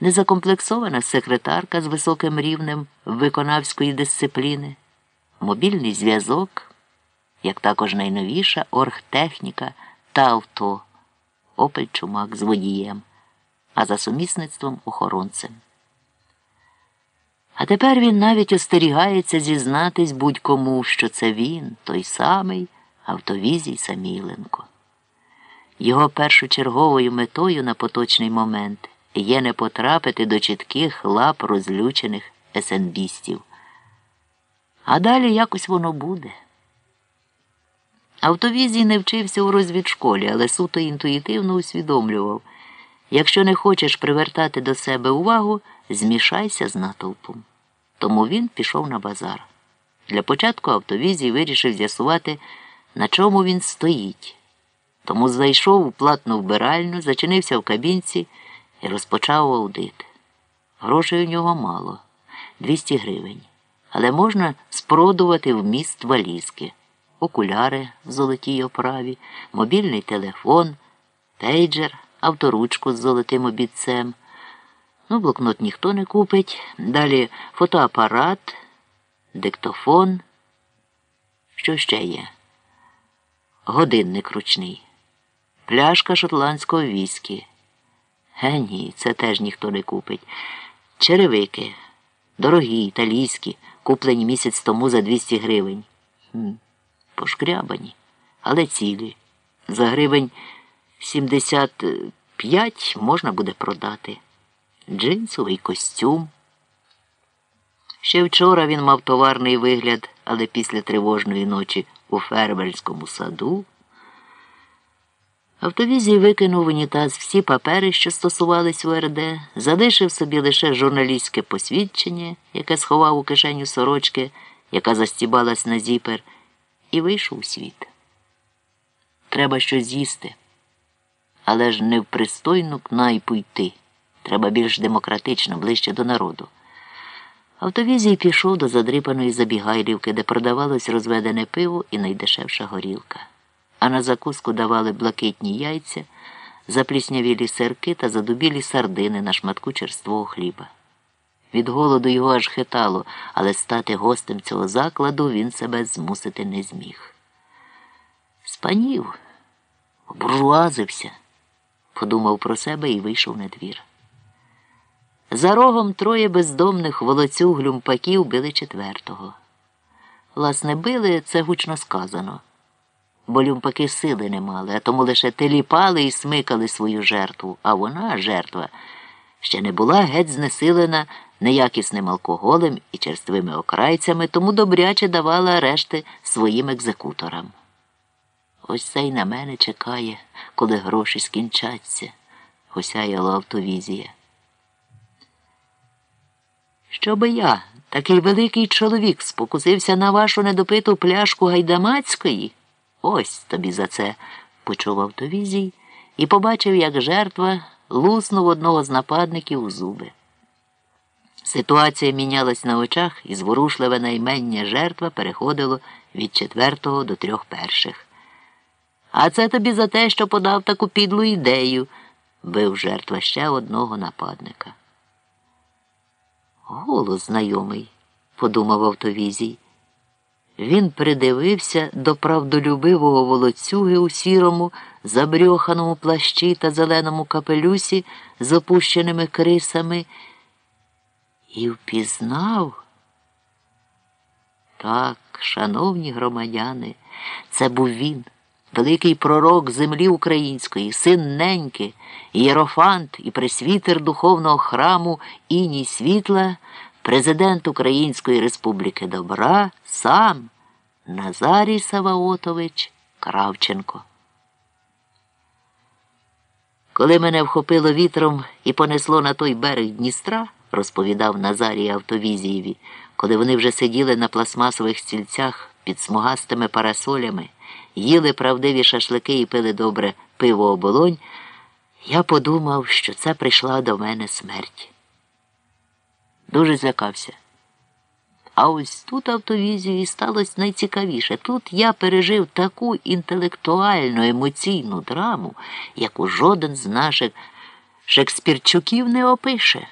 незакомплексована секретарка з високим рівнем виконавської дисципліни, мобільний зв'язок, як також найновіша оргтехніка та авто, Опель Чумак з водієм, а за сумісництвом охоронцем. А тепер він навіть остерігається зізнатись будь-кому, що це він, той самий Автовізій Саміленко. Його першочерговою метою на поточний момент є не потрапити до чітких лап розлючених есенбістів. А далі якось воно буде. Автовізій не вчився у розвідшколі, але суто інтуїтивно усвідомлював якщо не хочеш привертати до себе увагу, змішайся з натовпом. Тому він пішов на базар. Для початку автовізій вирішив з'ясувати, на чому він стоїть. Тому зайшов у платну вбиральню, зачинився в кабінці і розпочав аудит. Грошей у нього мало 200 гривень. Але можна спродувати вміст валізки, окуляри в золотій оправі, мобільний телефон, пейджер, авторучку з золотим обідцем. Ну, блокнот ніхто не купить. Далі фотоапарат, диктофон. Що ще є? Годинник ручний, пляшка шотландського віскі. Ге ні, це теж ніхто не купить. Черевики, дорогі, італійські, куплені місяць тому за 200 гривень. Хм, Пошкрябані, але цілі. За гривень 75 можна буде продати. Джинсовий костюм. Ще вчора він мав товарний вигляд, але після тривожної ночі у фермерському саду. Автовізій викинув унітаз всі папери, що стосувались УРД, залишив собі лише журналістське посвідчення, яке сховав у кишеню сорочки, яка застібалась на зіпер, і вийшов у світ. Треба щось з'їсти, але ж не в пристойну кнайпу йти. Треба більш демократично, ближче до народу. Автовізій пішов до задрипаної забігайлівки, де продавалось розведене пиво і найдешевша горілка а на закуску давали блакитні яйця, запліснявілі сирки та задубілі сардини на шматку черствого хліба. Від голоду його аж хитало, але стати гостем цього закладу він себе змусити не зміг. Спанів, обуржуазився, подумав про себе і вийшов на двір. За рогом троє бездомних волоцюг глюмпаків били четвертого. Власне, били це гучно сказано бо люмпаки сили не мали, а тому лише теліпали і смикали свою жертву, а вона, жертва, ще не була геть знесилена неякісним алкоголем і черствими окрайцями, тому добряче давала решти своїм екзекуторам. Ось це й на мене чекає, коли гроші скінчаться, осяяла автовізія. Щоби я, такий великий чоловік, спокусився на вашу недопиту пляшку гайдамацької. Ось тобі за це, почув автовізій і побачив, як жертва луснув одного з нападників у зуби. Ситуація мінялась на очах, і зворушливе наймення жертва переходило від четвертого до трьох перших. А це тобі за те, що подав таку підлу ідею, бив жертва ще одного нападника. Голос знайомий, подумав автовізій. Він придивився до правдолюбивого волоцюги у сірому, забрьоханому плащі та зеленому капелюсі з опущеними крисами і впізнав. Так, шановні громадяни, це був він, великий пророк землі української, син неньки, єрофант і пресвітер духовного храму іній світла президент Української Республіки Добра сам Назарій Саваотович Кравченко. Коли мене вхопило вітром і понесло на той берег Дністра, розповідав Назарій Автовізієві, коли вони вже сиділи на пластмасових стільцях під смугастими парасолями, їли правдиві шашлики і пили добре пиво оболонь, я подумав, що це прийшла до мене смерть. Дуже злякався. А ось тут автовізії сталося найцікавіше. Тут я пережив таку інтелектуальну емоційну драму, яку жоден з наших Шекспірчуків не опише.